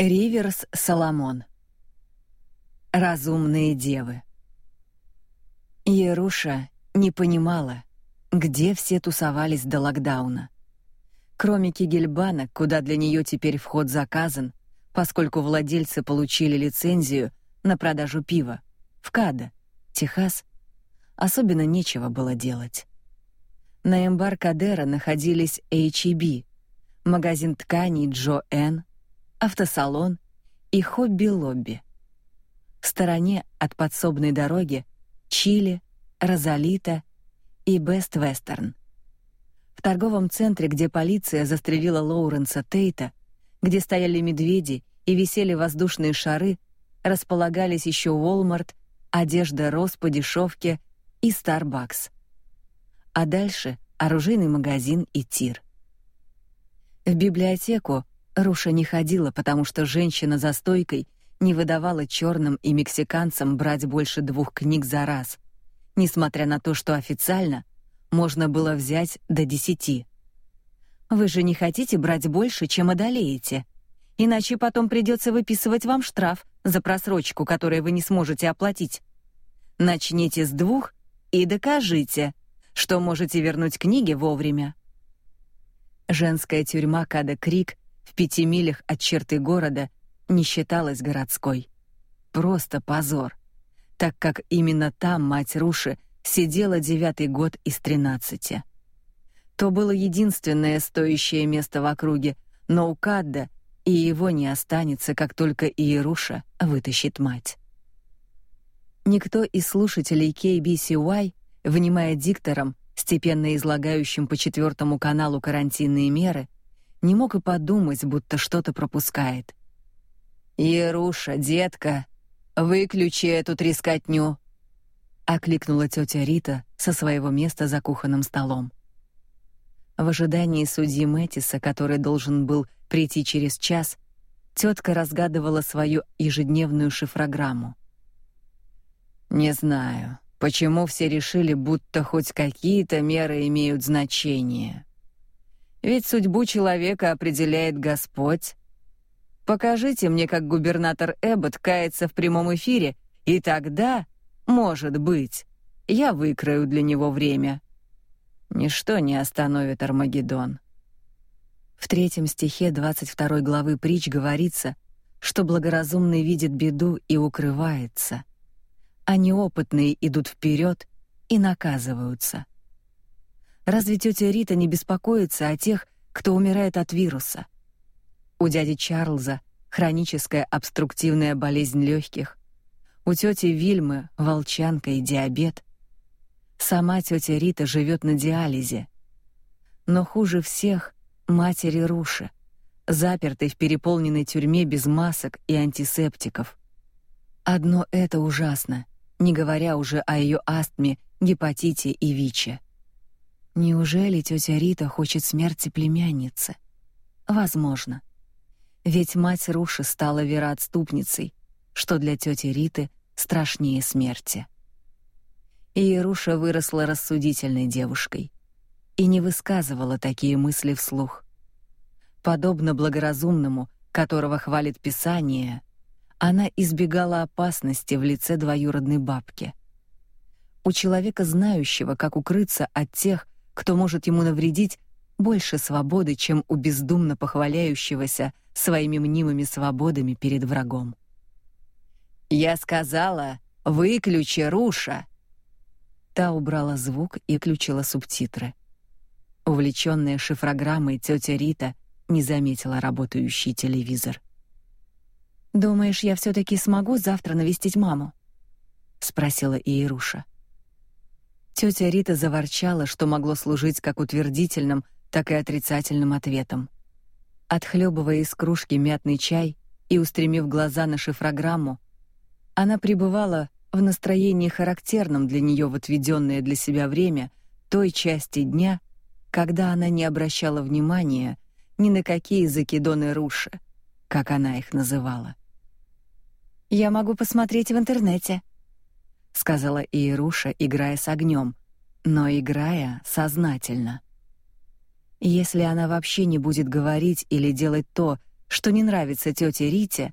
Риверс Соломон. Разумные девы. Еруша не понимала, где все тусовались до локдауна. Кроме Кигельбана, куда для нее теперь вход заказан, поскольку владельцы получили лицензию на продажу пива в Кадо, Техас, особенно нечего было делать. На Эмбаркадера находились H&B, магазин тканей Джо Н, автосалон и хобби-лобби. В стороне от подсобной дороги Чили, Розалита и Бест Вестерн. В торговом центре, где полиция застрелила Лоуренса Тейта, где стояли медведи и висели воздушные шары, располагались еще Walmart, одежда Рос по дешевке и Starbucks. А дальше оружейный магазин и тир. В библиотеку Руша не ходила, потому что женщина за стойкой не выдавала черным и мексиканцам брать больше двух книг за раз, несмотря на то, что официально можно было взять до десяти. Вы же не хотите брать больше, чем одолеете, иначе потом придется выписывать вам штраф за просрочку, которую вы не сможете оплатить. Начните с двух и докажите, что можете вернуть книги вовремя. Женская тюрьма Када Крик пяти милях от черты города не считалась городской. Просто позор, так как именно там мать Руши сидела девятый год из тринадцати. То было единственное стоящее место в округе, но у Кадда и его не останется, как только Иеруша вытащит мать. Никто из слушателей KBCY, внимая диктором, степенно излагающим по четвертому каналу карантинные меры, не мог и подумать, будто что-то пропускает. «Еруша, детка, выключи эту трескотню!» — окликнула тетя Рита со своего места за кухонным столом. В ожидании судьи Мэтиса, который должен был прийти через час, тетка разгадывала свою ежедневную шифрограмму. «Не знаю, почему все решили, будто хоть какие-то меры имеют значение», ведь судьбу человека определяет Господь. Покажите мне, как губернатор Эббот кается в прямом эфире, и тогда, может быть, я выкрою для него время. Ничто не остановит Армагеддон. В третьем стихе 22 главы притч говорится, что благоразумный видит беду и укрывается, а неопытные идут вперед и наказываются. Разве тетя Рита не беспокоится о тех, кто умирает от вируса? У дяди Чарльза хроническая обструктивная болезнь легких. У тети Вильмы волчанка и диабет. Сама тетя Рита живет на диализе. Но хуже всех матери Руши, запертой в переполненной тюрьме без масок и антисептиков. Одно это ужасно, не говоря уже о ее астме, гепатите и ВИЧе. Неужели тетя Рита хочет смерти племянницы? Возможно. Ведь мать Руши стала вероотступницей, что для тети Риты страшнее смерти. И Руша выросла рассудительной девушкой и не высказывала такие мысли вслух. Подобно благоразумному, которого хвалит Писание, она избегала опасности в лице двоюродной бабки. У человека, знающего, как укрыться от тех, кто может ему навредить, больше свободы, чем у бездумно похваляющегося своими мнимыми свободами перед врагом. Я сказала: "Выключи Руша". Та убрала звук и включила субтитры. Увлечённая шифрограммой тётя Рита не заметила работающий телевизор. Думаешь, я все таки смогу завтра навестить маму? спросила Иеруша. Тетя Рита заворчала, что могло служить как утвердительным, так и отрицательным ответом. Отхлебывая из кружки мятный чай и устремив глаза на шифрограмму, она пребывала в настроении характерном для нее в отведенное для себя время той части дня, когда она не обращала внимания ни на какие закидоны Руши, как она их называла. Я могу посмотреть в интернете, сказала Иеруша, играя с огнем, но играя сознательно. Если она вообще не будет говорить или делать то, что не нравится тете Рите,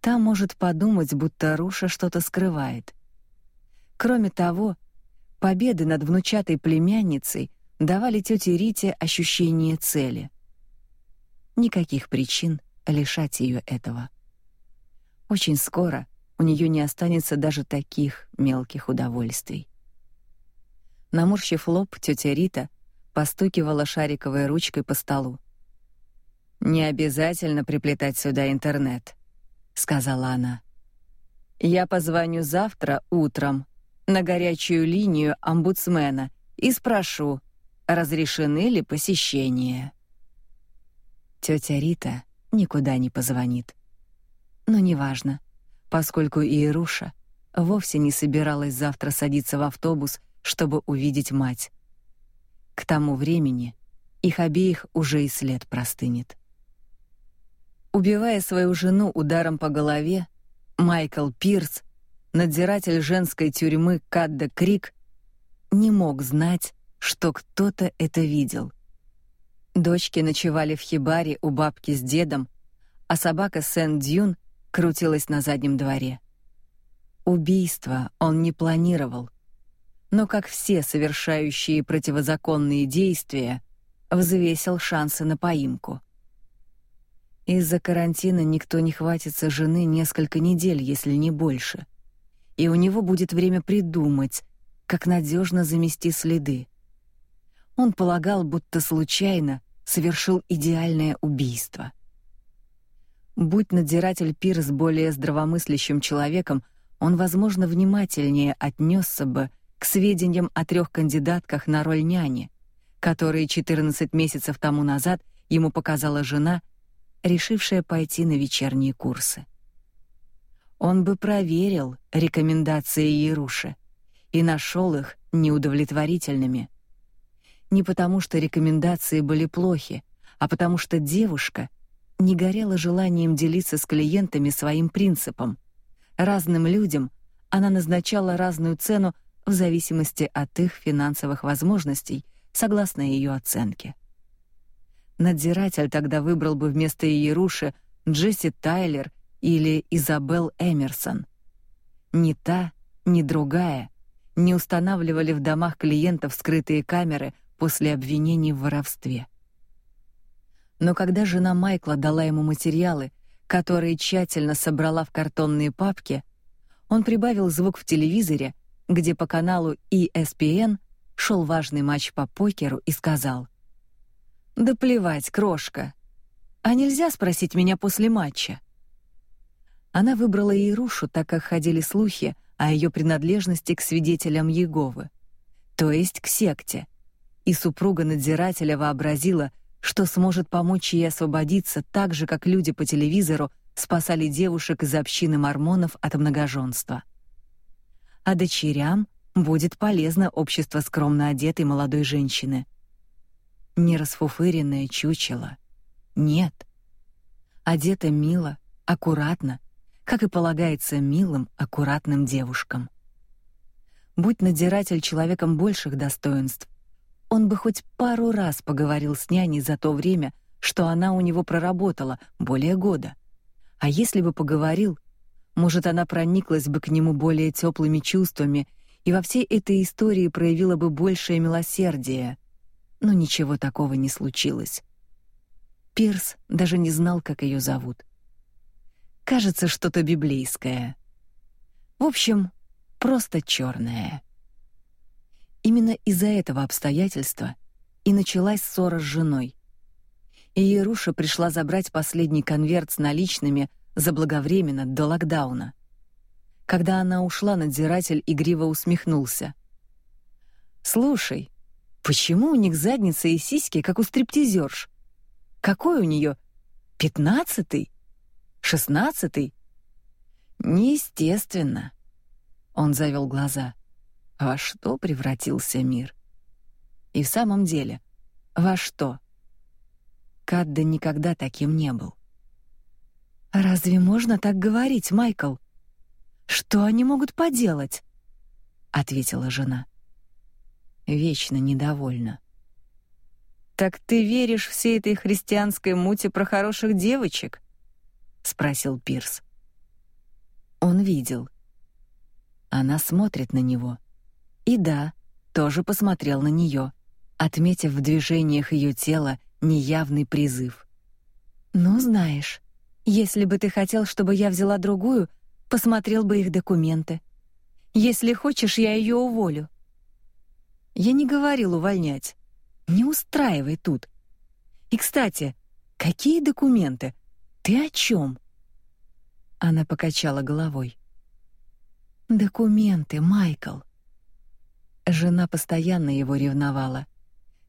та может подумать, будто Руша что-то скрывает. Кроме того, победы над внучатой племянницей давали тете Рите ощущение цели. Никаких причин лишать ее этого. Очень скоро у нее не останется даже таких мелких удовольствий. Наморщив лоб, тетя Рита постукивала шариковой ручкой по столу. Не обязательно приплетать сюда интернет, сказала она. Я позвоню завтра утром на горячую линию омбудсмена и спрошу, разрешены ли посещения. Тетя Рита никуда не позвонит. Но неважно, поскольку Иеруша вовсе не собиралась завтра садиться в автобус, чтобы увидеть мать. К тому времени их обеих уже и след простынет. Убивая свою жену ударом по голове, Майкл Пирс, надзиратель женской тюрьмы Кадда Крик, не мог знать, что кто-то это видел. Дочки ночевали в хибаре у бабки с дедом, а собака Сен-Дюн крутилась на заднем дворе. Убийство он не планировал, но как все совершающие противозаконные действия, взвесил шансы на поимку. Из-за карантина никто не хватится жены несколько недель, если не больше. И у него будет время придумать, как надежно замести следы. Он полагал, будто случайно совершил идеальное убийство. Будь надзиратель Пирс более здравомыслящим человеком, он, возможно, внимательнее отнесся бы к сведениям о трех кандидатках на роль няни, которые 14 месяцев тому назад ему показала жена, решившая пойти на вечерние курсы. Он бы проверил рекомендации Еруши и нашел их неудовлетворительными. Не потому, что рекомендации были плохи, а потому что девушка — не горела желанием делиться с клиентами своим принципом. Разным людям она назначала разную цену в зависимости от их финансовых возможностей, согласно ее оценке. Надзиратель тогда выбрал бы вместо Иеруши Джесси Тайлер или Изабел Эмерсон. Ни та, ни другая не устанавливали в домах клиентов скрытые камеры после обвинений в воровстве. Но когда жена Майкла дала ему материалы, которые тщательно собрала в картонные папки, он прибавил звук в телевизоре, где по каналу ESPN шел важный матч по покеру и сказал: "Да плевать, крошка. А нельзя спросить меня после матча?" Она выбрала Ирушу, так как ходили слухи о ее принадлежности к свидетелям Иеговы, то есть к секте. И супруга надзирателя вообразила, что сможет помочь ей освободиться так же, как люди по телевизору спасали девушек из общины мормонов от многоженства. А дочерям будет полезно общество скромно одетой молодой женщины. Не расфуфыренное чучело. Нет. Одета мило, аккуратно, как и полагается милым, аккуратным девушкам. Будь надзиратель человеком больших достоинств, он бы хоть пару раз поговорил с няней за то время, что она у него проработала, более года. А если бы поговорил, может, она прониклась бы к нему более теплыми чувствами и во всей этой истории проявила бы большее милосердие. Но ничего такого не случилось. Пирс даже не знал, как ее зовут. Кажется, что-то библейское. В общем, просто черное. Именно из-за этого обстоятельства и началась ссора с женой. И Еруша пришла забрать последний конверт с наличными заблаговременно до локдауна. Когда она ушла, надзиратель игриво усмехнулся. Слушай, почему у них задница и сиськи как у стриптизерш? Какой у нее? Пятнадцатый? Шестнадцатый? Неестественно. Он завел глаза. Во что превратился мир? И в самом деле, во что? Кадда никогда таким не был. Разве можно так говорить, Майкл? Что они могут поделать? ответила жена. Вечно недовольна. Так ты веришь всей этой христианской муте про хороших девочек? спросил Пирс. Он видел. Она смотрит на него. И да, тоже посмотрел на нее, отметив в движениях ее тела неявный призыв. Ну, знаешь, если бы ты хотел, чтобы я взяла другую, посмотрел бы их документы. Если хочешь, я ее уволю. Я не говорил увольнять. Не устраивай тут. И, кстати, какие документы? Ты о чем? Она покачала головой. Документы, Майкл. Жена постоянно его ревновала.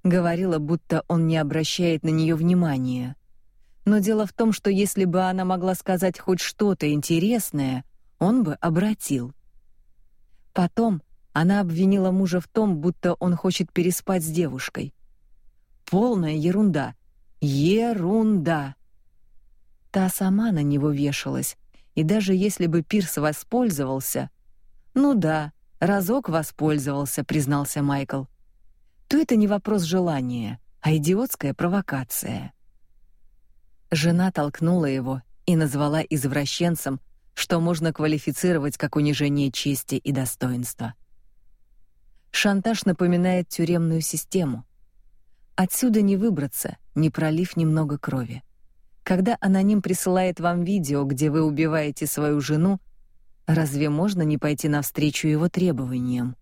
Говорила, будто он не обращает на нее внимания. Но дело в том, что если бы она могла сказать хоть что-то интересное, он бы обратил. Потом она обвинила мужа в том, будто он хочет переспать с девушкой. Полная ерунда. Ерунда. Та сама на него вешалась, и даже если бы Пирс воспользовался, ну да, разок воспользовался, признался Майкл. То это не вопрос желания, а идиотская провокация. Жена толкнула его и назвала извращенцем, что можно квалифицировать как унижение чести и достоинства. Шантаж напоминает тюремную систему. Отсюда не выбраться, не пролив немного крови. Когда аноним присылает вам видео, где вы убиваете свою жену, разве можно не пойти навстречу его требованиям?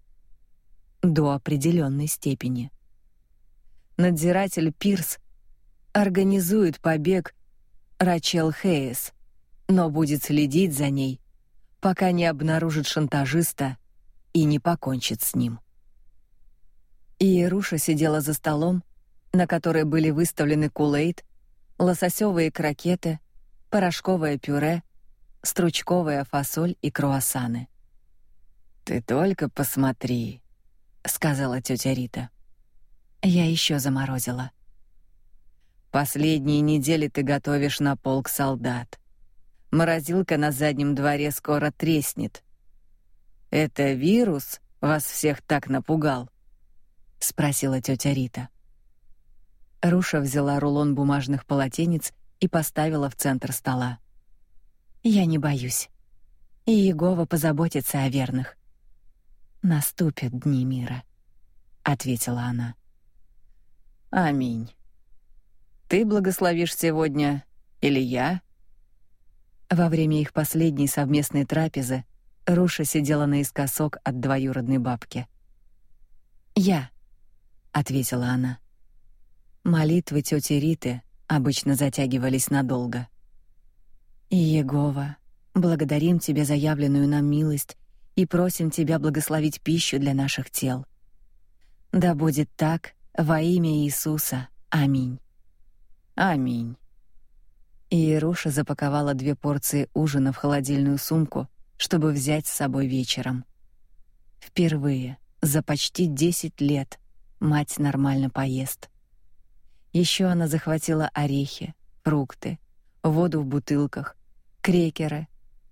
До определенной степени. Надзиратель Пирс организует побег Рачел Хейс, но будет следить за ней, пока не обнаружит шантажиста и не покончит с ним. Иеруша сидела за столом, на который были выставлены кулейт, лососевые крокеты, порошковое пюре, стручковая фасоль и круассаны. Ты только посмотри, сказала тетя Рита. Я еще заморозила. Последние недели ты готовишь на полк солдат. Морозилка на заднем дворе скоро треснет. Это вирус вас всех так напугал? спросила тетя Рита. Руша взяла рулон бумажных полотенец и поставила в центр стола. Я не боюсь. И Иегова позаботится о верных. Наступят дни мира, ответила она. Аминь. Ты благословишь сегодня или я? Во время их последней совместной трапезы Руша сидела наискосок от двоюродной бабки. Я, ответила она. Молитвы тети Риты обычно затягивались надолго. Иегова, благодарим тебя за явленную нам милость и просим тебя благословить пищу для наших тел. Да будет так во имя Иисуса. Аминь. Аминь. Иеруша запаковала две порции ужина в холодильную сумку, чтобы взять с собой вечером. Впервые за почти 10 лет мать нормально поест. Еще она захватила орехи, фрукты, воду в бутылках, крекеры,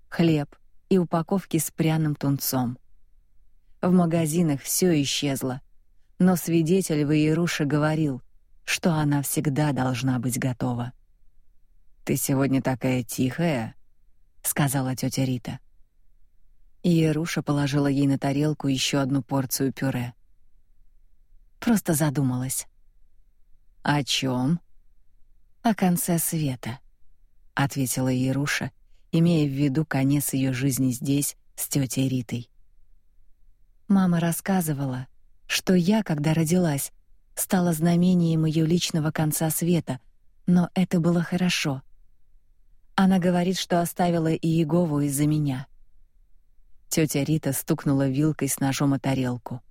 хлеб и упаковки с пряным тунцом. В магазинах все исчезло, но свидетель в Иеруше говорил, что она всегда должна быть готова. Ты сегодня такая тихая, сказала тетя Рита. И Еруша положила ей на тарелку еще одну порцию пюре. Просто задумалась. О чем? О конце света, ответила Еруша, имея в виду конец ее жизни здесь с тетей Ритой. Мама рассказывала, что я, когда родилась, стало знамением ее личного конца света, но это было хорошо. Она говорит, что оставила Иегову из-за меня. Тетя Рита стукнула вилкой с ножом о тарелку.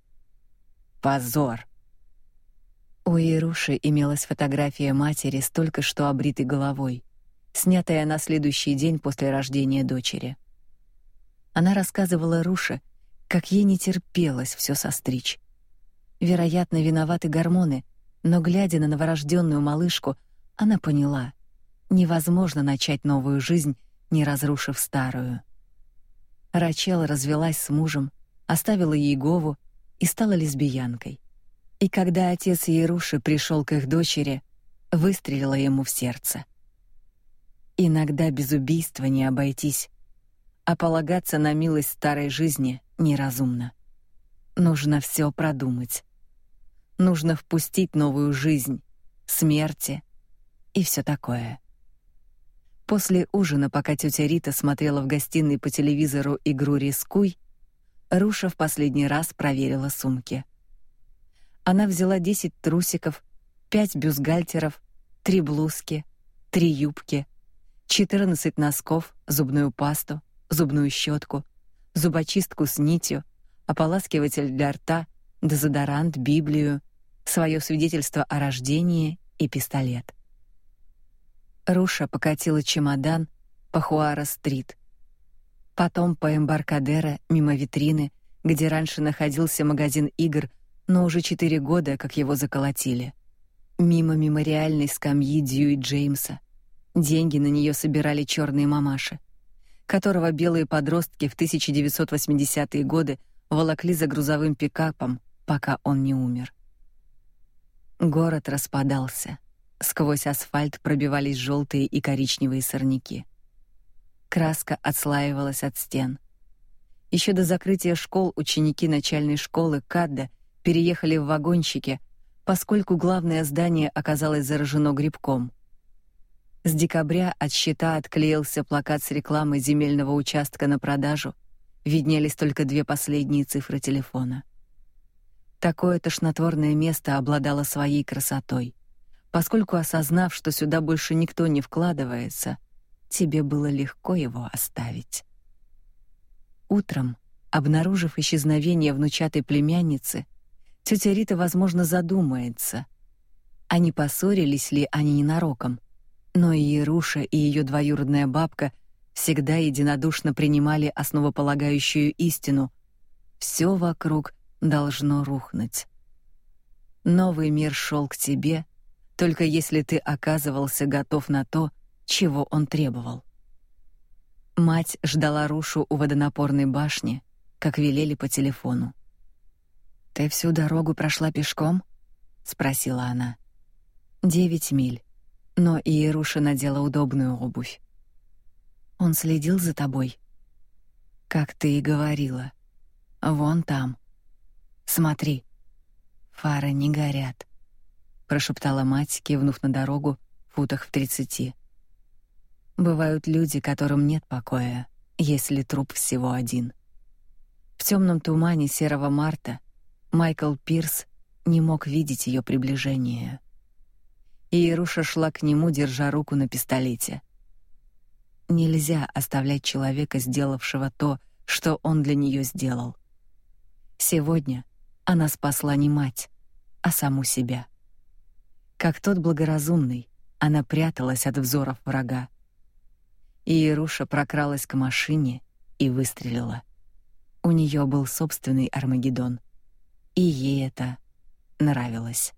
Позор. У Ируши имелась фотография матери с только что обритой головой, снятая на следующий день после рождения дочери. Она рассказывала Руше, как ей не терпелось все состричь. Вероятно, виноваты гормоны, но глядя на новорожденную малышку, она поняла: невозможно начать новую жизнь, не разрушив старую. Рачел развелась с мужем, оставила Иегову и стала лесбиянкой. И когда отец Еруши пришел к их дочери, выстрелила ему в сердце. Иногда без убийства не обойтись, а полагаться на милость старой жизни неразумно. Нужно все продумать. Нужно впустить новую жизнь, смерти и все такое. После ужина, пока тетя Рита смотрела в гостиной по телевизору игру Рискуй, Руша в последний раз проверила сумки. Она взяла 10 трусиков, 5 бюстгальтеров, 3 блузки, 3 юбки, 14 носков, зубную пасту, зубную щетку, зубочистку с нитью, ополаскиватель для рта, дезодорант, Библию, свое свидетельство о рождении и пистолет. Руша покатила чемодан по Хуара-стрит. Потом по Эмбаркадеро мимо витрины, где раньше находился магазин игр, но уже четыре года, как его заколотили. Мимо мемориальной скамьи Дьюи Джеймса. Деньги на нее собирали черные мамаши, которого белые подростки в 1980-е годы волокли за грузовым пикапом, пока он не умер. Город распадался. Сквозь асфальт пробивались желтые и коричневые сорняки. Краска отслаивалась от стен. Еще до закрытия школ ученики начальной школы Кадда переехали в вагончики, поскольку главное здание оказалось заражено грибком. С декабря от щита отклеился плакат с рекламой земельного участка на продажу. Виднелись только две последние цифры телефона. Такое тошнотворное место обладало своей красотой поскольку осознав, что сюда больше никто не вкладывается, тебе было легко его оставить. Утром, обнаружив исчезновение внучатой племянницы, тетя Рита, возможно, задумается, а не поссорились ли они ненароком. Но и Ируша, и ее двоюродная бабка всегда единодушно принимали основополагающую истину: все вокруг должно рухнуть. Новый мир шел к тебе, только если ты оказывался готов на то, чего он требовал. Мать ждала Рушу у водонапорной башни, как велели по телефону. Ты всю дорогу прошла пешком? спросила она. Девять миль. Но и Руша надела удобную обувь. Он следил за тобой. Как ты и говорила. Вон там. Смотри. Фары не горят прошептала мать, кивнув на дорогу в футах в тридцати. Бывают люди, которым нет покоя, если труп всего один. В темном тумане серого марта Майкл Пирс не мог видеть ее приближение. И Ируша шла к нему, держа руку на пистолете. Нельзя оставлять человека, сделавшего то, что он для нее сделал. Сегодня она спасла не мать, а саму себя. Как тот благоразумный, она пряталась от взоров врага. И Ируша прокралась к машине и выстрелила. У нее был собственный Армагеддон, и ей это нравилось.